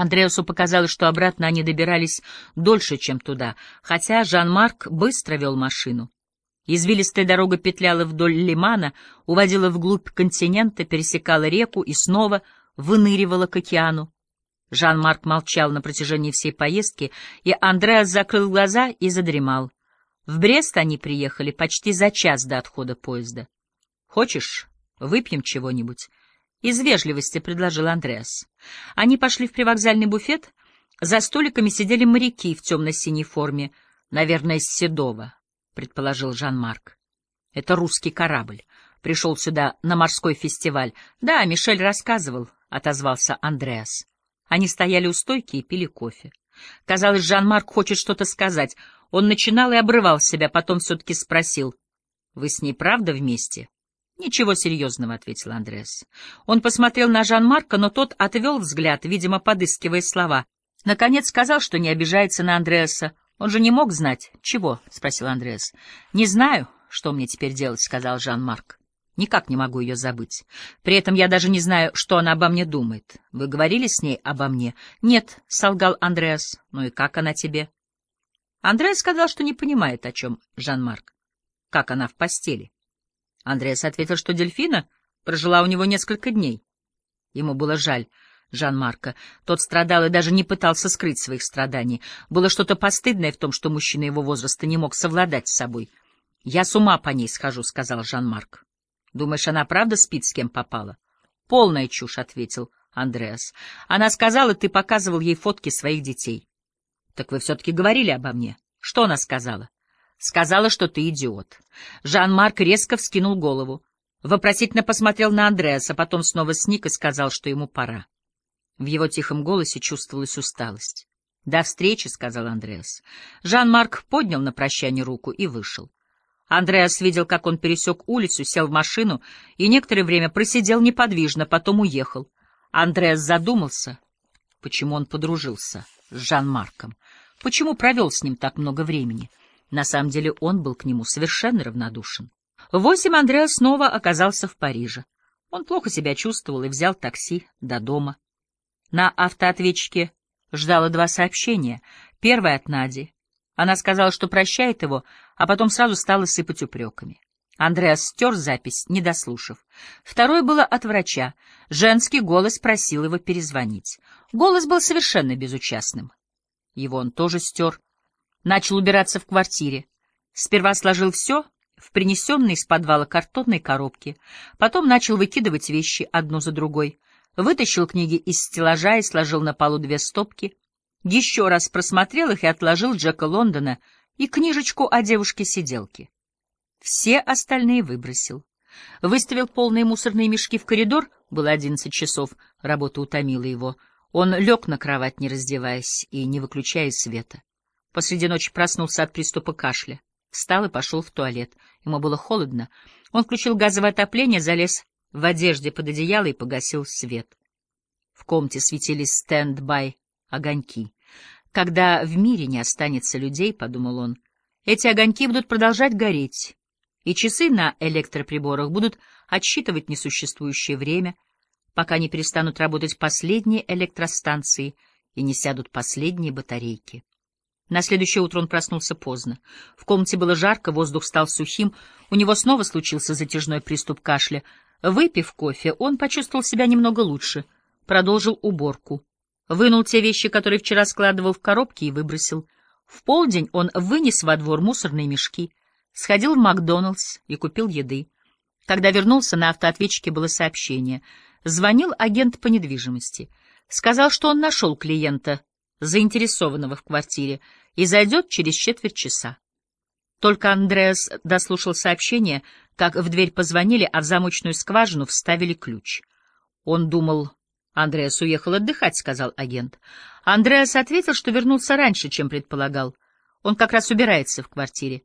Андреасу показалось, что обратно они добирались дольше, чем туда, хотя Жан-Марк быстро вел машину. Извилистая дорога петляла вдоль лимана, уводила вглубь континента, пересекала реку и снова выныривала к океану. Жан-Марк молчал на протяжении всей поездки, и Андреас закрыл глаза и задремал. В Брест они приехали почти за час до отхода поезда. «Хочешь, выпьем чего-нибудь?» Из вежливости предложил Андреас. Они пошли в привокзальный буфет. За столиками сидели моряки в темно-синей форме, наверное, из Седова, предположил Жан-Марк. Это русский корабль. Пришел сюда на морской фестиваль. Да, Мишель рассказывал, отозвался Андреас. Они стояли у стойки и пили кофе. Казалось, Жан-Марк хочет что-то сказать. Он начинал и обрывал себя, потом все-таки спросил. — Вы с ней правда вместе? — Ничего серьезного, — ответил Андреас. Он посмотрел на Жан-Марка, но тот отвел взгляд, видимо, подыскивая слова. Наконец сказал, что не обижается на Андреаса. Он же не мог знать. — Чего? — спросил Андреас. — Не знаю, что мне теперь делать, — сказал Жан-Марк. Никак не могу ее забыть. При этом я даже не знаю, что она обо мне думает. Вы говорили с ней обо мне? Нет, — солгал Андреас. Ну и как она тебе? Андреас сказал, что не понимает, о чем Жан-Марк. Как она в постели? Андреас ответил, что дельфина прожила у него несколько дней. Ему было жаль Жан-Марка. Тот страдал и даже не пытался скрыть своих страданий. Было что-то постыдное в том, что мужчина его возраста не мог совладать с собой. — Я с ума по ней схожу, — сказал Жан-Марк. — Думаешь, она правда спит, с кем попала? — Полная чушь, — ответил Андреас. — Она сказала, ты показывал ей фотки своих детей. — Так вы все-таки говорили обо мне. Что она сказала? Сказала, что ты идиот. Жан-Марк резко вскинул голову. Вопросительно посмотрел на Андреаса, потом снова сник и сказал, что ему пора. В его тихом голосе чувствовалась усталость. «До встречи», — сказал Андреас. Жан-Марк поднял на прощание руку и вышел. Андреас видел, как он пересек улицу, сел в машину и некоторое время просидел неподвижно, потом уехал. Андреас задумался, почему он подружился с Жан-Марком, почему провел с ним так много времени — на самом деле он был к нему совершенно равнодушен. В восемь Андреа снова оказался в Париже. Он плохо себя чувствовал и взял такси до дома. На автоответчике ждало два сообщения. Первое от Нади. Она сказала, что прощает его, а потом сразу стала сыпать упреками. Андреас стер запись, не дослушав. Второе было от врача. Женский голос просил его перезвонить. Голос был совершенно безучастным. Его он тоже стер, Начал убираться в квартире. Сперва сложил все в принесенные из подвала картонной коробки, потом начал выкидывать вещи одну за другой, вытащил книги из стеллажа и сложил на полу две стопки, еще раз просмотрел их и отложил Джека Лондона и книжечку о девушке-сиделке. Все остальные выбросил. Выставил полные мусорные мешки в коридор, было одиннадцать часов, работа утомила его. Он лег на кровать, не раздеваясь и не выключая света. Посреди ночи проснулся от приступа кашля. Встал и пошел в туалет. Ему было холодно. Он включил газовое отопление, залез в одежде под одеяло и погасил свет. В комнате светились стенд-бай огоньки. Когда в мире не останется людей, — подумал он, — эти огоньки будут продолжать гореть, и часы на электроприборах будут отсчитывать несуществующее время, пока не перестанут работать последние электростанции и не сядут последние батарейки. На следующее утро он проснулся поздно. В комнате было жарко, воздух стал сухим, у него снова случился затяжной приступ кашля. Выпив кофе, он почувствовал себя немного лучше, продолжил уборку. Вынул те вещи, которые вчера складывал в коробки, и выбросил. В полдень он вынес во двор мусорные мешки, сходил в Макдоналдс и купил еды. Когда вернулся, на автоответчике было сообщение. Звонил агент по недвижимости. Сказал, что он нашел клиента заинтересованного в квартире, и зайдет через четверть часа. Только Андреас дослушал сообщение, как в дверь позвонили, а в замочную скважину вставили ключ. Он думал, Андреас уехал отдыхать, — сказал агент. Андреас ответил, что вернулся раньше, чем предполагал. Он как раз убирается в квартире.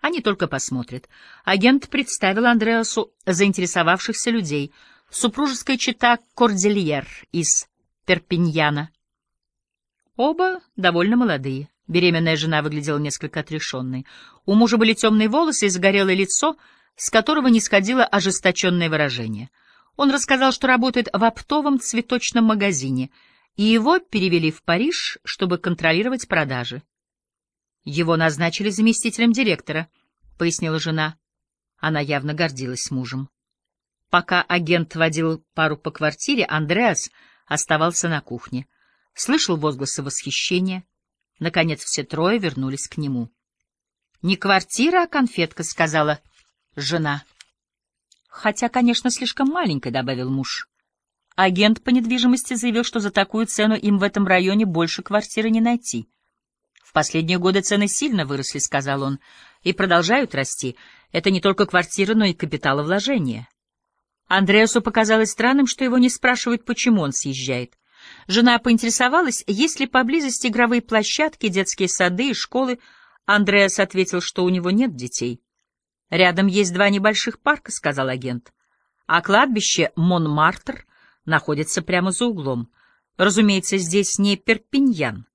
Они только посмотрят. Агент представил Андреасу заинтересовавшихся людей. Супружеская чета Кордильер из Перпиньяна, Оба довольно молодые. Беременная жена выглядела несколько отрешенной. У мужа были темные волосы и загорелое лицо, с которого не сходило ожесточенное выражение. Он рассказал, что работает в оптовом цветочном магазине и его перевели в Париж, чтобы контролировать продажи. Его назначили заместителем директора, — пояснила жена. Она явно гордилась мужем. Пока агент водил пару по квартире, Андреас оставался на кухне. Слышал возгласы восхищения. Наконец все трое вернулись к нему. — Не квартира, а конфетка, — сказала жена. — Хотя, конечно, слишком маленькая, — добавил муж. Агент по недвижимости заявил, что за такую цену им в этом районе больше квартиры не найти. В последние годы цены сильно выросли, — сказал он, — и продолжают расти. Это не только квартира, но и капиталовложение. Андреасу показалось странным, что его не спрашивают, почему он съезжает. Жена поинтересовалась, есть ли поблизости игровые площадки, детские сады и школы. Андреас ответил, что у него нет детей. «Рядом есть два небольших парка», — сказал агент. «А кладбище Монмартр находится прямо за углом. Разумеется, здесь не Перпиньян».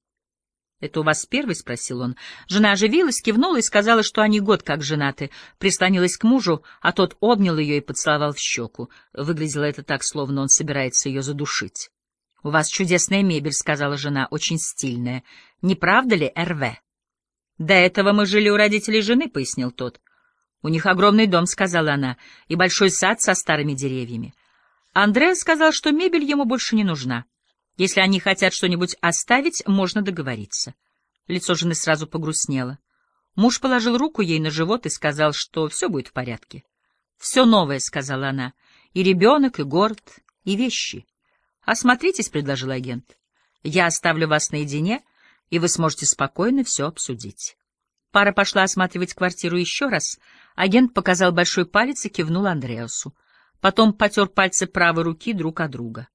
«Это у вас первый?» — спросил он. Жена оживилась, кивнула и сказала, что они год как женаты. Прислонилась к мужу, а тот обнял ее и поцеловал в щеку. Выглядело это так, словно он собирается ее задушить. — У вас чудесная мебель, — сказала жена, — очень стильная. Не правда ли, РВ? — До этого мы жили у родителей жены, — пояснил тот. — У них огромный дом, — сказала она, — и большой сад со старыми деревьями. Андреа сказал, что мебель ему больше не нужна. Если они хотят что-нибудь оставить, можно договориться. Лицо жены сразу погрустнело. Муж положил руку ей на живот и сказал, что все будет в порядке. — Все новое, — сказала она, — и ребенок, и город, и вещи. «Осмотритесь», — предложил агент. «Я оставлю вас наедине, и вы сможете спокойно все обсудить». Пара пошла осматривать квартиру еще раз. Агент показал большой палец и кивнул Андреасу. Потом потер пальцы правой руки друг от друга.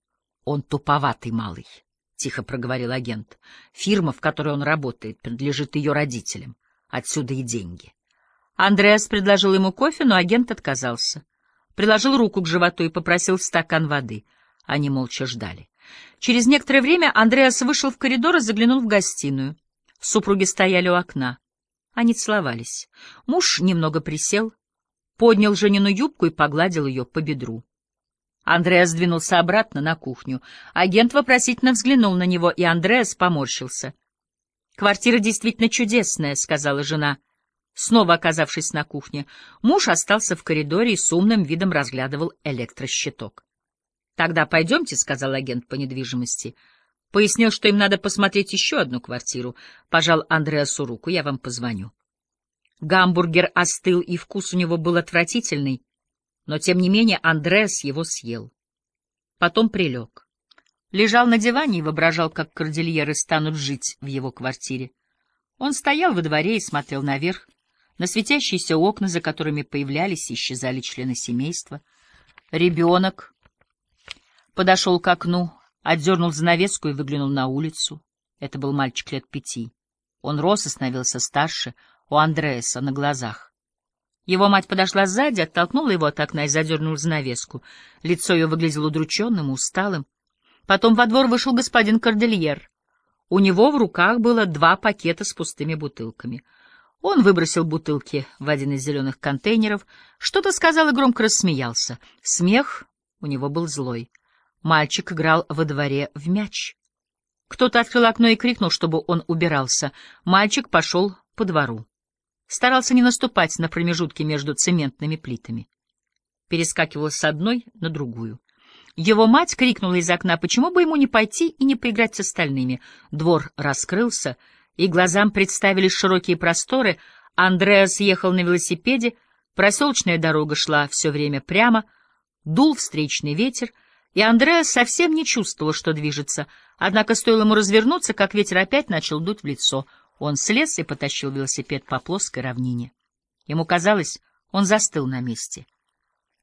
«Он туповатый малый», — тихо проговорил агент. «Фирма, в которой он работает, принадлежит ее родителям. Отсюда и деньги». Андреас предложил ему кофе, но агент отказался. Приложил руку к животу и попросил стакан воды — они молча ждали. Через некоторое время Андреас вышел в коридор и заглянул в гостиную. Супруги стояли у окна. Они целовались. Муж немного присел, поднял Женину юбку и погладил ее по бедру. Андреас двинулся обратно на кухню. Агент вопросительно взглянул на него, и Андреас поморщился. «Квартира действительно чудесная», — сказала жена, снова оказавшись на кухне. Муж остался в коридоре и с умным видом разглядывал электрощиток. «Тогда пойдемте», — сказал агент по недвижимости. Пояснил, что им надо посмотреть еще одну квартиру. Пожал Андреасу руку, я вам позвоню. Гамбургер остыл, и вкус у него был отвратительный, но, тем не менее, Андреас его съел. Потом прилег. Лежал на диване и воображал, как кордильеры станут жить в его квартире. Он стоял во дворе и смотрел наверх, на светящиеся окна, за которыми появлялись и исчезали члены семейства. Ребенок, Подошел к окну, отдернул занавеску и выглянул на улицу. Это был мальчик лет пяти. Он рос и становился старше у Андреаса на глазах. Его мать подошла сзади, оттолкнула его от окна и задернула занавеску. Лицо ее выглядело удрученным, усталым. Потом во двор вышел господин Кордельер. У него в руках было два пакета с пустыми бутылками. Он выбросил бутылки в один из зеленых контейнеров, что-то сказал и громко рассмеялся. Смех у него был злой. Мальчик играл во дворе в мяч. Кто-то открыл окно и крикнул, чтобы он убирался. Мальчик пошел по двору. Старался не наступать на промежутки между цементными плитами. Перескакивал с одной на другую. Его мать крикнула из окна, почему бы ему не пойти и не поиграть с остальными. Двор раскрылся, и глазам представились широкие просторы. Андреас ехал на велосипеде, проселочная дорога шла все время прямо, дул встречный ветер — и Андреа совсем не чувствовал, что движется, однако стоило ему развернуться, как ветер опять начал дуть в лицо. Он слез и потащил велосипед по плоской равнине. Ему казалось, он застыл на месте.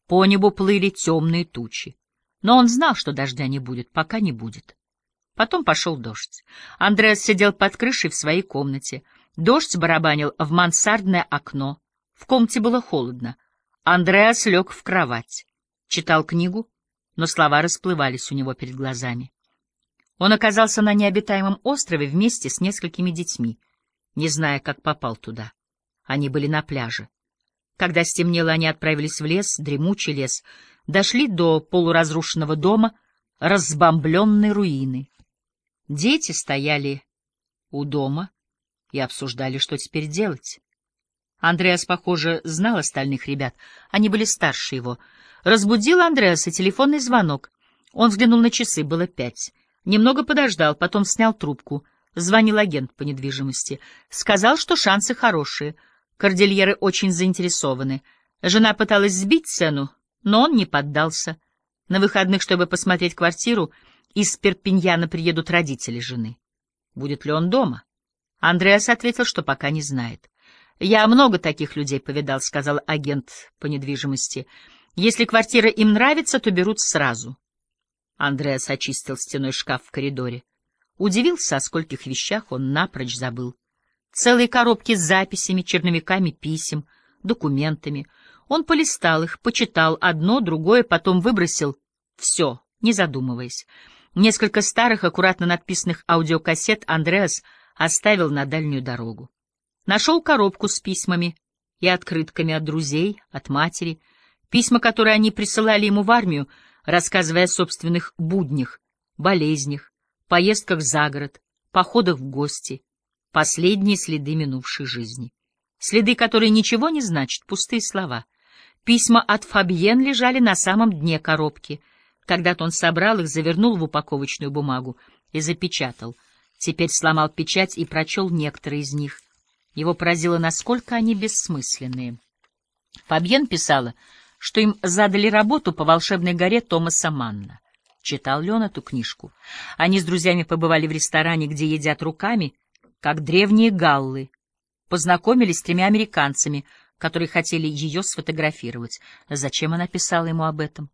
По небу плыли темные тучи. Но он знал, что дождя не будет, пока не будет. Потом пошел дождь. Андреас сидел под крышей в своей комнате. Дождь барабанил в мансардное окно. В комнате было холодно. Андреас лег в кровать. Читал книгу, но слова расплывались у него перед глазами. Он оказался на необитаемом острове вместе с несколькими детьми, не зная, как попал туда. Они были на пляже. Когда стемнело, они отправились в лес, дремучий лес, дошли до полуразрушенного дома, разбомбленной руины. Дети стояли у дома и обсуждали, что теперь делать. Андреас, похоже, знал остальных ребят. Они были старше его. Разбудил Андреаса телефонный звонок. Он взглянул на часы, было пять. Немного подождал, потом снял трубку. Звонил агент по недвижимости. Сказал, что шансы хорошие. Кордильеры очень заинтересованы. Жена пыталась сбить цену, но он не поддался. На выходных, чтобы посмотреть квартиру, из Перпиньяна приедут родители жены. Будет ли он дома? Андреас ответил, что пока не знает. «Я много таких людей повидал», — сказал агент по недвижимости. «Если квартира им нравится, то берут сразу». Андреас очистил стеной шкаф в коридоре. Удивился, о скольких вещах он напрочь забыл. Целые коробки с записями, черновиками писем, документами. Он полистал их, почитал одно, другое, потом выбросил все, не задумываясь. Несколько старых, аккуратно надписанных аудиокассет Андреас оставил на дальнюю дорогу. Нашел коробку с письмами и открытками от друзей, от матери, письма, которые они присылали ему в армию, рассказывая о собственных буднях, болезнях, поездках за город, походах в гости, последние следы минувшей жизни. Следы, которые ничего не значат, пустые слова. Письма от Фабьен лежали на самом дне коробки. Когда-то он собрал их, завернул в упаковочную бумагу и запечатал. Теперь сломал печать и прочел некоторые из них. Его поразило, насколько они бессмысленные. Фабьен писала, что им задали работу по волшебной горе Томаса Манна. Читал ли он эту книжку? Они с друзьями побывали в ресторане, где едят руками, как древние галлы. Познакомились с тремя американцами, которые хотели ее сфотографировать. Зачем она писала ему об этом?